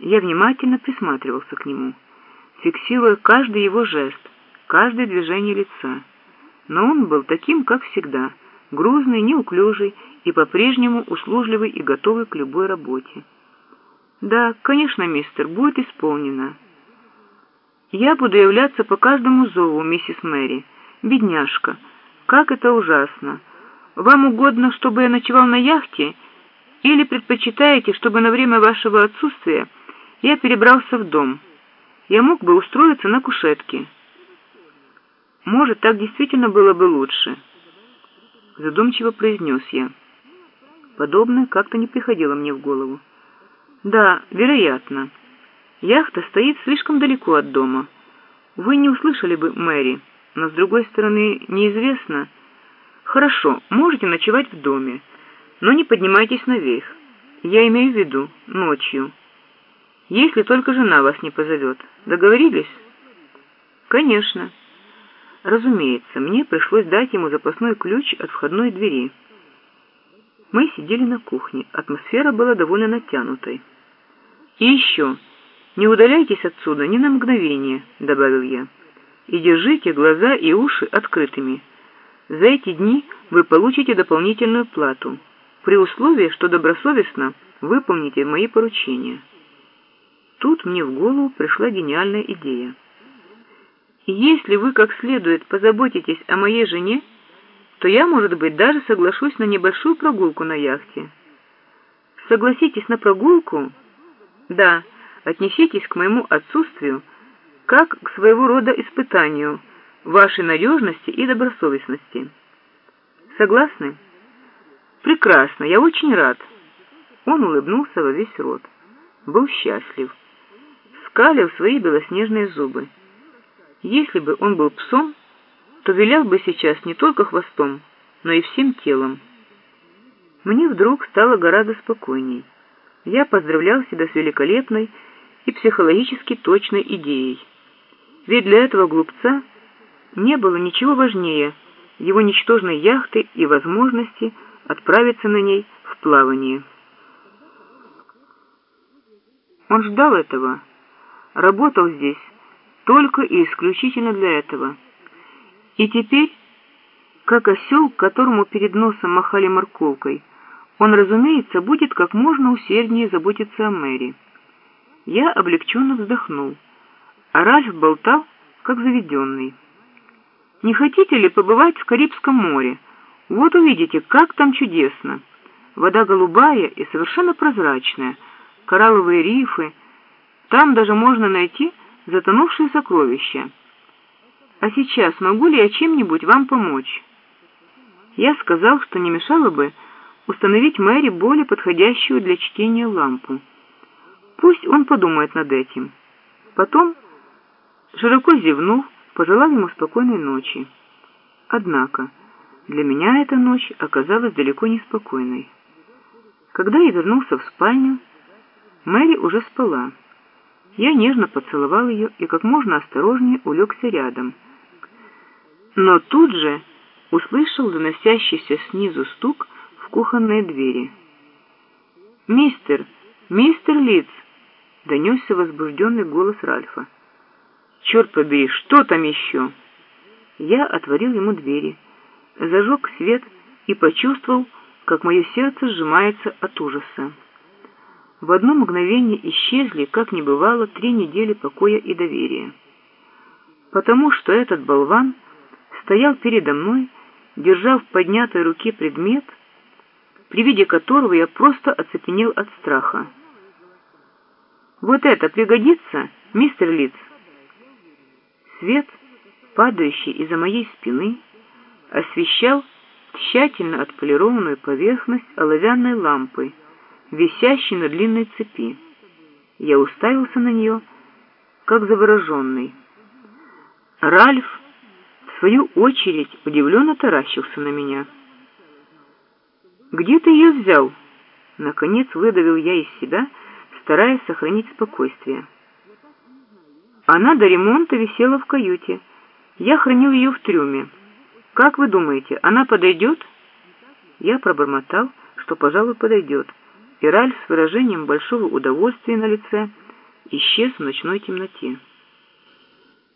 Я внимательно присматривался к нему, фиксируя каждый его жест, каждое движение лица. Но он был таким, как всегда, грузный, неуклюжий и по-прежнему услужливый и готовый к любой работе. «Да, конечно, мистер, будет исполнено». «Я буду являться по каждому зову, миссис Мэри. Бедняжка, как это ужасно. Вам угодно, чтобы я ночевал на яхте, или предпочитаете, чтобы на время вашего отсутствия я перебрался в дом? Я мог бы устроиться на кушетке». «Может, так действительно было бы лучше», — задумчиво произнес я. Подобное как-то не приходило мне в голову. «Да, вероятно. Яхта стоит слишком далеко от дома. Вы не услышали бы Мэри, но, с другой стороны, неизвестно. Хорошо, можете ночевать в доме, но не поднимайтесь наверх. Я имею в виду ночью. Если только жена вас не позовет. Договорились?» «Конечно». Разумеется, мне пришлось дать ему запасной ключ от входной двери. Мы сидели на кухне, атмосфера была довольно натянутой. «И еще, не удаляйтесь отсюда ни на мгновение», — добавил я, «и держите глаза и уши открытыми. За эти дни вы получите дополнительную плату, при условии, что добросовестно выполните мои поручения». Тут мне в голову пришла гениальная идея. Если вы как следует позаботитесь о моей жене, то я, может быть, даже соглашусь на небольшую прогулку на яхте. Согласитесь на прогулку? Да, отнеситесь к моему отсутствию как к своего рода испытанию вашей надежности и добросовестности. Согласны? Прекрасно, я очень рад. Он улыбнулся во весь рот. Был счастлив. Скалил свои белоснежные зубы. Если бы он был псом, то вилял бы сейчас не только хвостом, но и всем телом. Мне вдруг стало гораздо спокойней. Я поздравлял себя с великолепной и психологически точной идеей. Ведь для этого глупца не было ничего важнее его ничтожной яхты и возможности отправиться на ней в плавание. Он ждал этого, работал здесь, только и исключительно для этого. И теперь, как осел, которому перед носом махали морковкой, он, разумеется, будет как можно усерднее заботиться о Мэри. Я облегченно вздохнул, а Ральф болтал, как заведенный. «Не хотите ли побывать в Карибском море? Вот увидите, как там чудесно. Вода голубая и совершенно прозрачная, коралловые рифы. Там даже можно найти затонувшие сокровища. А сейчас могу ли я чем-нибудь вам помочь? Я сказал, что не мешало бы установить Мэри более подходящую для чтения лампу. Пусть он подумает над этим. Потом, широко зевнув, пожелал ему спокойной ночи. Однако для меня эта ночь оказалась далеко не спокойной. Когда я вернулся в спальню, Мэри уже спала. Я нежно поцеловал ее и как можно осторожнее улегся рядом. Но тут же услышал доносящийся снизу стук в кухонные двери. «Мистер! Мистер Литц!» — донесся возбужденный голос Ральфа. «Черт побери, что там еще?» Я отворил ему двери, зажег свет и почувствовал, как мое сердце сжимается от ужаса в одно мгновение исчезли, как не бывало, три недели покоя и доверия. Потому что этот болван стоял передо мной, держа в поднятой руке предмет, при виде которого я просто оцепенел от страха. «Вот это пригодится, мистер Литц?» Свет, падающий из-за моей спины, освещал тщательно отполированную поверхность оловянной лампы, висящей на длинной цепи. Я уставился на нее, как завороженный. Ральф, в свою очередь, удивленно таращился на меня. «Где ты ее взял?» Наконец выдавил я из себя, стараясь сохранить спокойствие. Она до ремонта висела в каюте. Я хранил ее в трюме. Как вы думаете, она подойдет? Я пробормотал, что, пожалуй, подойдет и Ральф с выражением большого удовольствия на лице исчез в ночной темноте.